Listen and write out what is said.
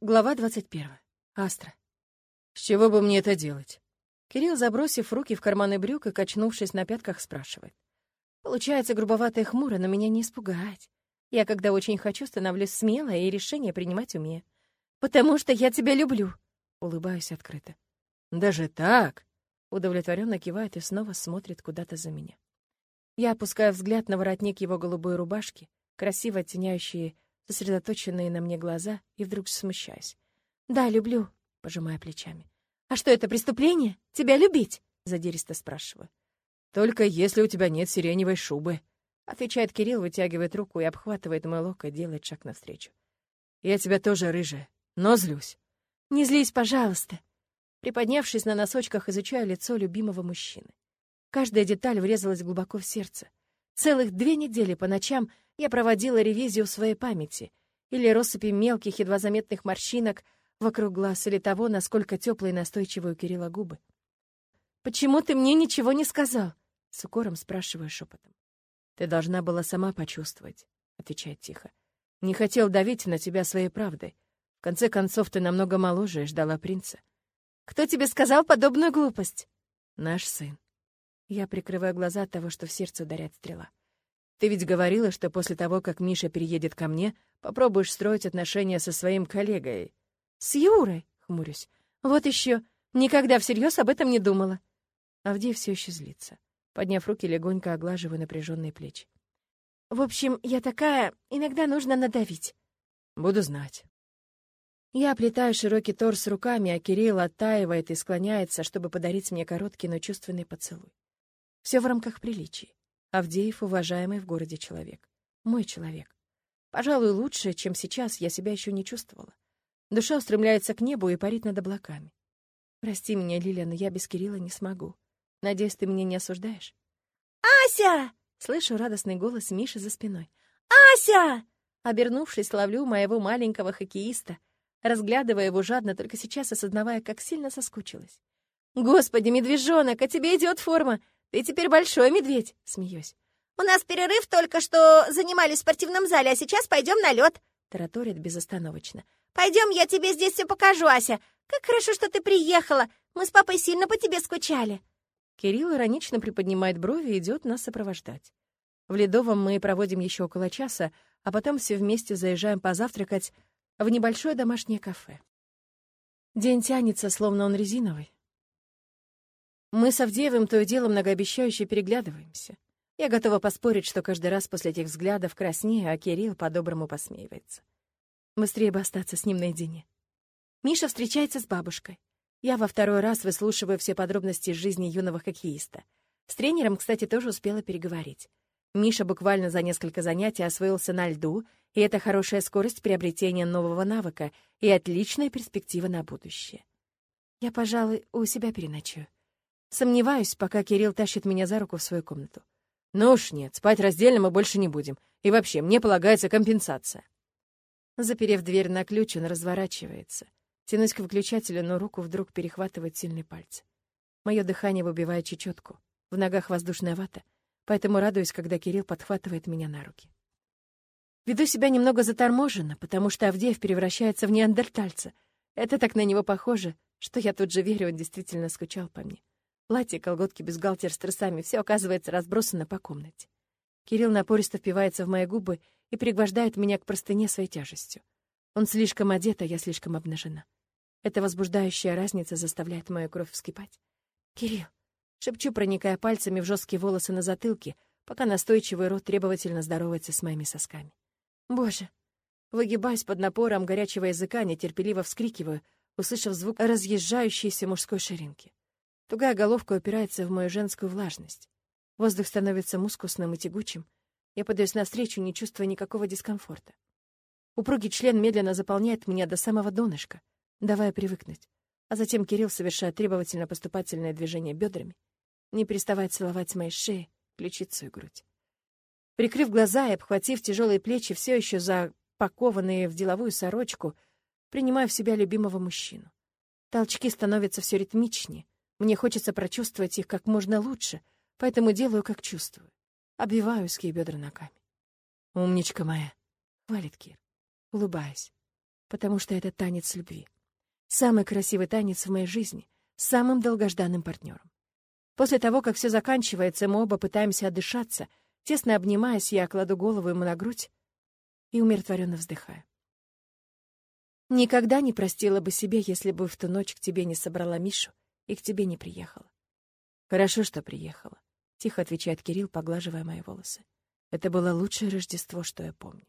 Глава 21. Астра. «С чего бы мне это делать?» Кирилл, забросив руки в карманы брюк и качнувшись на пятках, спрашивает. Получается грубовато и хмуро, но меня не испугать. Я, когда очень хочу, становлюсь смелой и решение принимать умею. «Потому что я тебя люблю!» Улыбаюсь открыто. «Даже так?» Удовлетворенно кивает и снова смотрит куда-то за меня. Я опускаю взгляд на воротник его голубой рубашки, красиво оттеняющие сосредоточенные на мне глаза, и вдруг смущаюсь. «Да, люблю», — пожимая плечами. «А что, это преступление? Тебя любить?» — задиристо спрашиваю. «Только если у тебя нет сиреневой шубы», — отвечает Кирилл, вытягивает руку и обхватывает мой локоть, делает шаг навстречу. «Я тебя тоже рыжая, но злюсь». «Не злись, пожалуйста». Приподнявшись на носочках, изучаю лицо любимого мужчины. Каждая деталь врезалась глубоко в сердце. Целых две недели по ночам я проводила ревизию в своей памяти, или россыпи мелких, едва заметных морщинок вокруг глаз, или того, насколько теплые и настойчивые у Кирилла губы. «Почему ты мне ничего не сказал?» — с укором спрашиваю шепотом. «Ты должна была сама почувствовать», — отвечает тихо. «Не хотел давить на тебя своей правдой. В конце концов, ты намного моложе и ждала принца». «Кто тебе сказал подобную глупость?» «Наш сын». Я прикрываю глаза от того, что в сердце ударяет стрела. Ты ведь говорила, что после того, как Миша переедет ко мне, попробуешь строить отношения со своим коллегой. С Юрой, хмурюсь. Вот еще никогда всерьез об этом не думала. Авдей все еще злится. Подняв руки, легонько оглаживаю напряженные плечи. В общем, я такая, иногда нужно надавить. Буду знать. Я оплетаю широкий торс руками, а Кирилл оттаивает и склоняется, чтобы подарить мне короткий, но чувственный поцелуй. Все в рамках приличий. Авдеев — уважаемый в городе человек. Мой человек. Пожалуй, лучше, чем сейчас, я себя еще не чувствовала. Душа устремляется к небу и парит над облаками. Прости меня, Лиля, но я без Кирилла не смогу. Надеюсь, ты меня не осуждаешь? «Ася!» — слышу радостный голос Миши за спиной. «Ася!» Обернувшись, ловлю моего маленького хоккеиста, разглядывая его жадно, только сейчас осознавая, как сильно соскучилась. «Господи, медвежонок, а тебе идет форма! Ты теперь большой медведь, смеюсь. У нас перерыв только что занимались в спортивном зале, а сейчас пойдем на лед, тараторит безостановочно. Пойдем, я тебе здесь все покажу, Ася. Как хорошо, что ты приехала. Мы с папой сильно по тебе скучали. Кирилл иронично приподнимает брови и идет нас сопровождать. В Ледовом мы проводим еще около часа, а потом все вместе заезжаем позавтракать в небольшое домашнее кафе. День тянется, словно он резиновый. Мы с Авдеевым то и дело многообещающе переглядываемся. Я готова поспорить, что каждый раз после этих взглядов краснее, а Кирилл по-доброму посмеивается. Быстрее бы остаться с ним наедине. Миша встречается с бабушкой. Я во второй раз выслушиваю все подробности жизни юного хоккеиста. С тренером, кстати, тоже успела переговорить. Миша буквально за несколько занятий освоился на льду, и это хорошая скорость приобретения нового навыка и отличная перспектива на будущее. Я, пожалуй, у себя переночую. Сомневаюсь, пока Кирилл тащит меня за руку в свою комнату. Ну уж нет, спать раздельно мы больше не будем. И вообще, мне полагается компенсация. Заперев дверь на ключ, он разворачивается. Тянусь к выключателю, но руку вдруг перехватывает сильный пальцы. Мое дыхание выбивает чечетку. В ногах воздушная вата, поэтому радуюсь, когда Кирилл подхватывает меня на руки. Веду себя немного заторможенно, потому что Авдеев превращается в неандертальца. Это так на него похоже, что я тут же верю, он действительно скучал по мне. Платье, колготки, бюстгальтер с трусами — все оказывается разбросано по комнате. Кирилл напористо впивается в мои губы и пригвождает меня к простыне своей тяжестью. Он слишком одет, а я слишком обнажена. Эта возбуждающая разница заставляет мою кровь вскипать. «Кирилл!» — шепчу, проникая пальцами в жесткие волосы на затылке, пока настойчивый рот требовательно здоровается с моими сосками. «Боже!» Выгибаюсь под напором горячего языка, нетерпеливо вскрикиваю, услышав звук разъезжающейся мужской ширинки. Тугая головка упирается в мою женскую влажность. Воздух становится мускусным и тягучим. Я подаюсь навстречу, не чувствуя никакого дискомфорта. Упругий член медленно заполняет меня до самого донышка, давая привыкнуть. А затем Кирилл совершает требовательно-поступательное движение бедрами, не переставая целовать мои шеи, ключицу и грудь. Прикрыв глаза и обхватив тяжелые плечи, все еще запакованные в деловую сорочку, принимаю в себя любимого мужчину. Толчки становятся все ритмичнее, мне хочется прочувствовать их как можно лучше, поэтому делаю, как чувствую. Обвиваю узкие бедра ногами. «Умничка моя!» — хвалит Кир. Улыбаюсь. потому что это танец любви. Самый красивый танец в моей жизни, самым долгожданным партнером. После того, как все заканчивается, мы оба пытаемся отдышаться, тесно обнимаясь, я кладу голову ему на грудь и умиротворенно вздыхаю. Никогда не простила бы себе, если бы в ту ночь к тебе не собрала Мишу и к тебе не приехала. Хорошо, что приехала. Тихо отвечает Кирилл, поглаживая мои волосы. Это было лучшее Рождество, что я помню.